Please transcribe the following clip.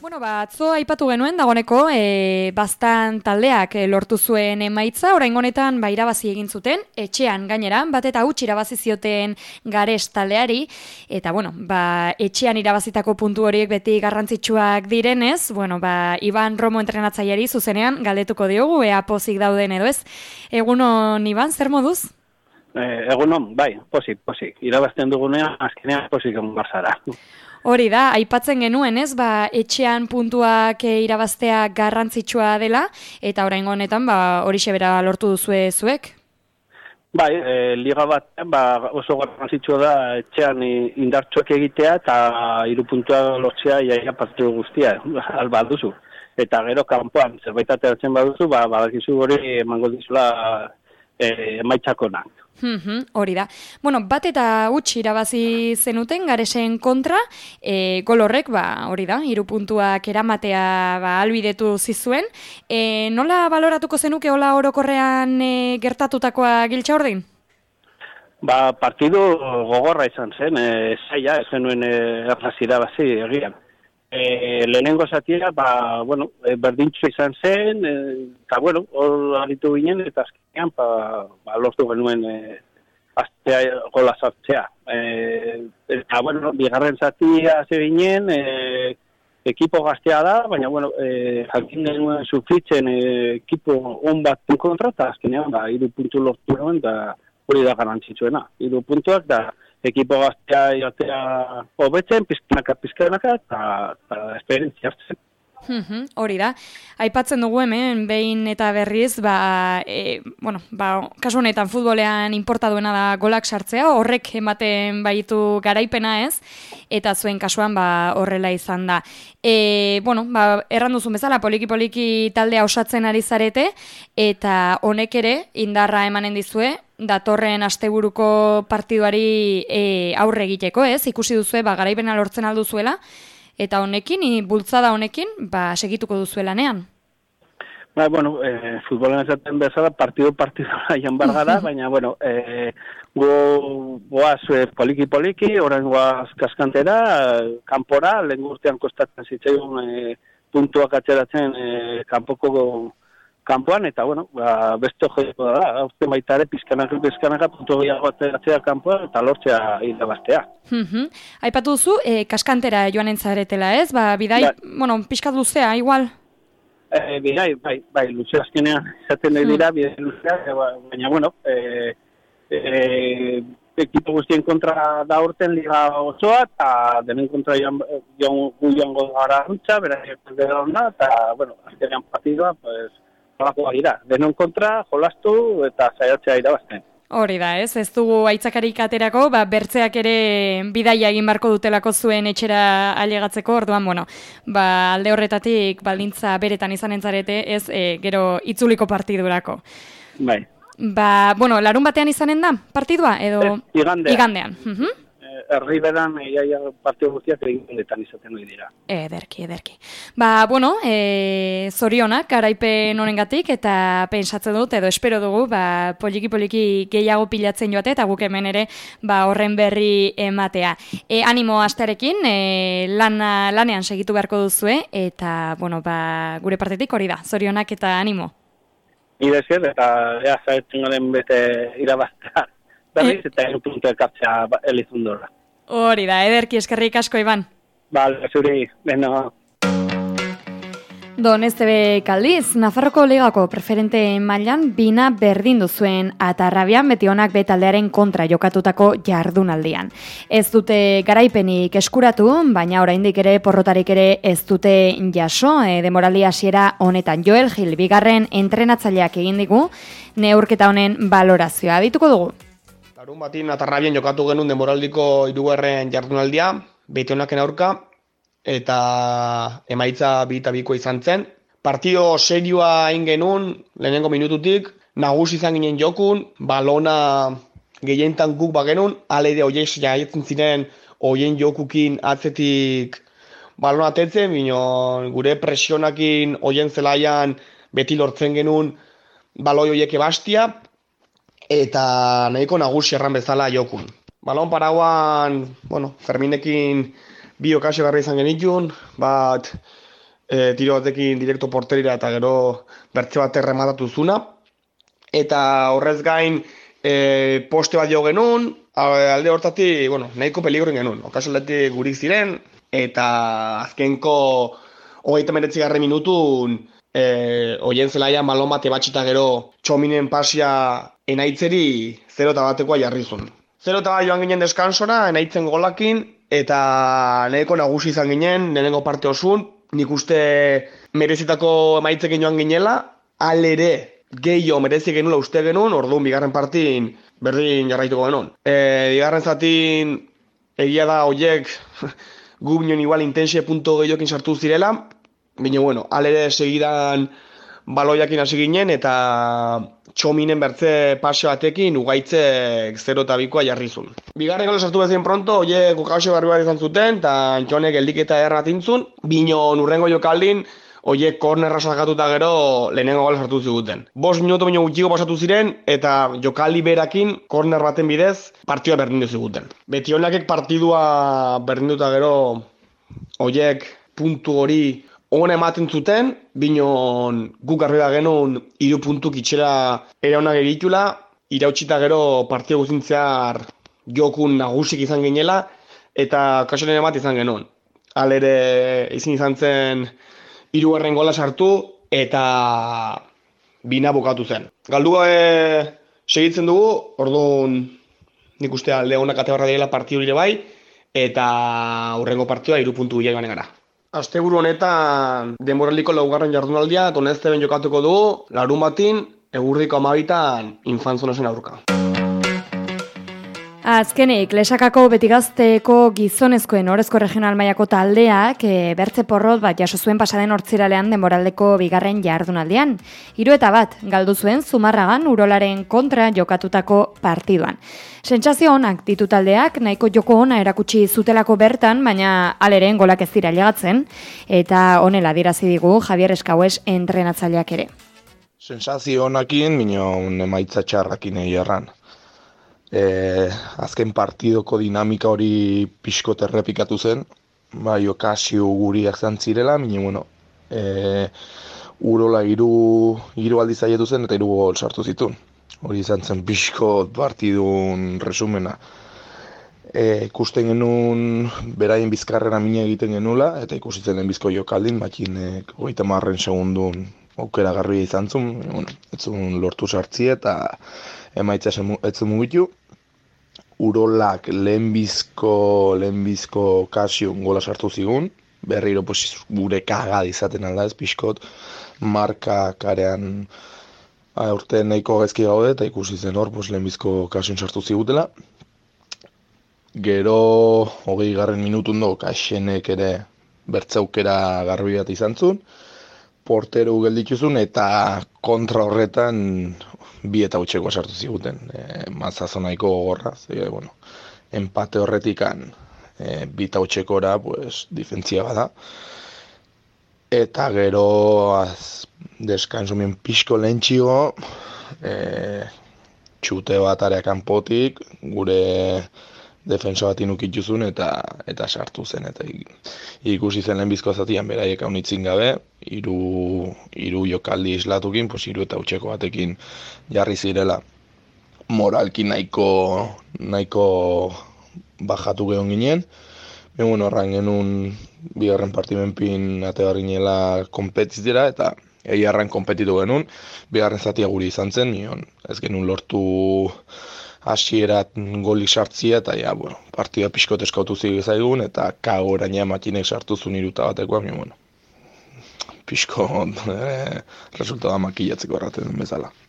Bueno, ba, atzo aipatu genuen dagoneko, e, bastan taldeak e, lortu zuen emaitza, orain honetan ba, irabazi egin zuten, etxean gainera, bat eta huts irabazi zioten gares taldeari, eta bueno, ba, etxean irabazitako puntu horiek beti garrantzitsuak direnez, bueno, ba, Iban Romo entrenatzaileari zuzenean galdetuko diogu, ea pozik dauden edo ez. Egunon, Iban, zer moduz? Eh, egunon, bai, pozik, pozik. Irabazten dugunean, azkenean pozik egon barzara. Hori da, aipatzen genuen ez, ba, etxean puntuak e, irabaztea garrantzitsua dela, eta orain honetan ba, hori sebera lortu duzue zuek? Bai, e, liga bat ba, oso garrantzitsua da etxean indartsuak egitea eta hiru puntua lortzea iaia partidu guztia, alba duzu. Eta gero kanpoan zerbait ateratzen baduzu, ba, badakizu hori emango dizula e, maitzakonak. Mm hori da. Bueno, bat eta utzi irabazi zenuten garesen kontra, e, gol horrek, ba, hori da, hiru puntuak eramatea ba, albidetu zizuen. E, nola baloratuko zenuke hola orokorrean e, gertatutakoa giltza ordin? Ba, partidu gogorra izan zen, e, zaila, ez genuen e, errazira bazi egian. E, lehenengo zatia, ba, bueno, e, berdintxo izan zen, e, eta, bueno, hor aritu ginen, eta azkenean, ba, ba lortu genuen e, aztea gola zartzea. E, eta, bueno, bigarren zatia ze ginen, e, ekipo gaztea da, baina, bueno, e, jakin genuen sufritzen e, ekipo on bat kontra, eta azkenean, ba, iru puntu lortu genuen, da, hori da garantzitzuena. Iru puntuak, da, ekipo gaztea jatea hobetzen, pizkanaka, pizkanaka, eta esperientzia hartzen. Hori da. Aipatzen dugu hemen, behin eta berriz, ba, e, bueno, ba, kasu honetan futbolean importa duena da golak sartzea, horrek ematen baitu garaipena ez, eta zuen kasuan ba, horrela izan da. E, bueno, ba, erran duzun bezala, poliki-poliki taldea osatzen ari zarete, eta honek ere, indarra emanen dizue, datorren asteburuko partiduari e, aurre egiteko, ez? Ikusi duzue, ba, garaipena lortzen alduzuela, eta honekin, bultzada honekin, ba, segituko duzu lanean. Ba, bueno, e, futbolen ezaten bezala, partidu partidu aian bargara, baina, bueno, e, go, goaz e, poliki-poliki, orain goaz kaskantera, kanpora, lehen gurtean kostatzen zitzaigun e, puntuak atxeratzen e, kanpoko kanpoan, eta, bueno, ba, beste joiko da, hauzte baita ere, pizkanak, pizkanak, puntu gehiago ateratzea kanpoan, eta lortzea hilabaztea. Mm -hmm. Aipatu duzu, e, kaskantera joan entzaretela ez? Ba, bidai, ba. bueno, pizkat luzea, igual? E, bidai, bai, bai, luzea azkenean, izaten nahi dira, mm. bidai luzea, e, baina, bueno, e, e, ekipo guztien kontra da urten liga osoa, eta denen kontra joan, joan, joan gara rutsa, bera, eta, bueno, azkenean partidua, pues, nolako dira. Denon kontra, jolastu eta zaiatzea irabazten. Hori da, ez? Ez dugu aitzakarik aterako, ba, bertzeak ere bidaia egin barko dutelako zuen etxera ailegatzeko, orduan, bueno, ba, alde horretatik baldintza beretan izan entzarete, ez, e, gero itzuliko partidurako. Bai. Ba, bueno, larun batean izanen da, partidua, edo... igandean. Igandean. Uh herri bedan iaia partio guztiak egin izaten hori dira. Ederki, ederki. Ba, bueno, e, zorionak, garaipen honengatik eta pensatzen dut, edo espero dugu, ba, poliki-poliki gehiago pilatzen joate, eta guk hemen ere, ba, horren berri ematea. E, animo astearekin, e, lana, lanean segitu beharko duzue, eta, bueno, ba, gure partetik hori da, zorionak eta animo. Ire eta ea zaetzen garen bete irabaztean berriz eta egin puntu elkartzea ba, elizundora. Hori da, ederki eskerrik asko, Iban. Bale, zuri, beno. Don Estebe Kaldiz, Nafarroko Ligako preferente mailan bina berdin duzuen atarrabian beti honak betaldearen kontra jokatutako jardunaldian. Ez dute garaipenik eskuratu, baina oraindik ere porrotarik ere ez dute jaso, e, demorali hasiera honetan Joel Gil bigarren entrenatzaileak egin digu, neurketa honen balorazioa dituko dugu. Larun batin atarrabien jokatu genuen demoraldiko irugarren jardunaldia, bete honak aurka, eta emaitza bita biko izan zen. Partio serioa hain genuen, lehenengo minututik, nagusi izan ginen jokun, balona gehientan guk bagenun, aleide hoiek jaietzen ziren hoien jokukin atzetik balona atetzen, bino gure presionakin hoien zelaian beti lortzen genuen baloi hoiek ebastia, eta nahiko nagusi erran bezala jokun. Balon paraguan, bueno, Ferminekin bi okasio garri izan genitun, bat e, tiro batekin direkto porterira eta gero bertze bat errematatu zuna. Eta horrez gain e, poste bat jo genuen, alde hortati, bueno, nahiko peligro genuen. Okaso gurik ziren, eta azkenko hogeita meretzi garre minutun e, oien zelaia malomate batxita gero txominen pasia enaitzeri 0 eta batekoa jarri zuen. 0 eta joan ginen deskansora, enaitzen golakin, eta nahiko nagusi izan ginen, nenengo parte osun, nik uste merezitako emaitzekin joan ginela, alere gehiago merezi genula uste genuen, orduan bigarren partin berdin jarraituko genuen. E, bigarren zatin egia da hoiek gu binen igual intensie punto gehiokin sartu zirela, baina bueno, alere segidan baloiakin hasi ginen eta txominen bertze pase batekin ugaitzek 0 eta bikoa jarrizun. Bigarren gola sartu bezien pronto, oie kukaxo garbi bat izan zuten, eta antxonek eldiketa errat intzun, bino nurrengo jokaldin, oie kornerra sakatuta gero lehenengo gola sartu ziguten. Bos minuto baino gutxiko pasatu ziren, eta jokaldi berakin korner baten bidez partioa berdindu ziguten. Beti honakek partidua berdinduta gero, oiek puntu hori Hone ematen zuten, binon guk garri da genuen iru puntuk itxera ere hona geritula, irautxita gero partia guzintzear jokun nagusik izan ginela, eta kasoren emat izan genuen. Alere izin izan zen iru erren gola sartu, eta bina bukatu zen. Galdu gabe segitzen dugu, orduan nik uste alde honak ate barra dira partiu bai, eta hurrengo partioa iru puntu bila gara. Asteburu honetan denboraliko laugarren jardunaldia donezte ben jokatuko dugu, larun batin, egurriko amabitan infantzonasen aurka. Azkenik, lesakako betigazteko gizonezkoen orezko regional maiako taldeak e, bertze porrot bat jaso zuen pasaden hortziralean denboraldeko bigarren jardunaldian. Hiru eta bat, galdu zuen zumarragan urolaren kontra jokatutako partiduan. Sentsazio honak ditu taldeak, nahiko joko ona erakutsi zutelako bertan, baina aleren golak ez dira legatzen, eta honela dirazi digu Javier Eskaues entrenatzaileak ere. Sentsazio honakin, minio emaitza txarrakin erran e, azken partidoko dinamika hori pixko terrepikatu zen, bai okasio guriak zantzirela, mine, bueno, e, urola iru, iru aldi zaietu zen eta iru gol sartu zituen. Hori izan zen pixko partidun resumena. E, ikusten genuen beraien bizkarrera mina egiten genula, eta ikusi zen bizko jokaldin, bakin e, goita marren segundun aukera garbi izan zuen, bueno, ez lortu sartzi eta emaitza ez mugitu urolak lehenbizko, lehenbizko kasion gola sartu zigun, berriro pues, gure kagad izaten alda ez pixkot, marka karean urte nahiko gezki gaude eta ikusi zen hor pues, lehenbizko kasion sartu zigutela. Gero hogei garren minutun do, kasenek ere bertzaukera garbi bat izan zuen, portero geldituzun eta kontra horretan bi eta utxeko sartu ziguten. E, mazazo nahiko gogorra, ze, bueno, empate horretikan e, bi eta utxekora, pues, difentzia bada. Eta gero az, deskanzumien pixko lehentxigo, e, txute bat areakan potik, gure defensa bat inukituzun eta eta sartu zen eta ikusi zen lehenbizko zatian beraiek hau gabe hiru hiru jokaldi islatukin pues hiru eta utzeko batekin jarri zirela. Moralki nahiko nahiko bajatu geon ginen. E, bueno, horran genuen bigarren partimenpin ate ginela kompetitzera eta Egi kompetitu genuen, bigarren zatia guri izan zen, nion, ez genuen lortu hasierat goli sartzia eta ja, bueno, partida pixkot eskautu zaigun eta kago eraina matinek sartu zuen iruta batekoa, bueno, pixko eh, resultatu makillatzeko erraten bezala.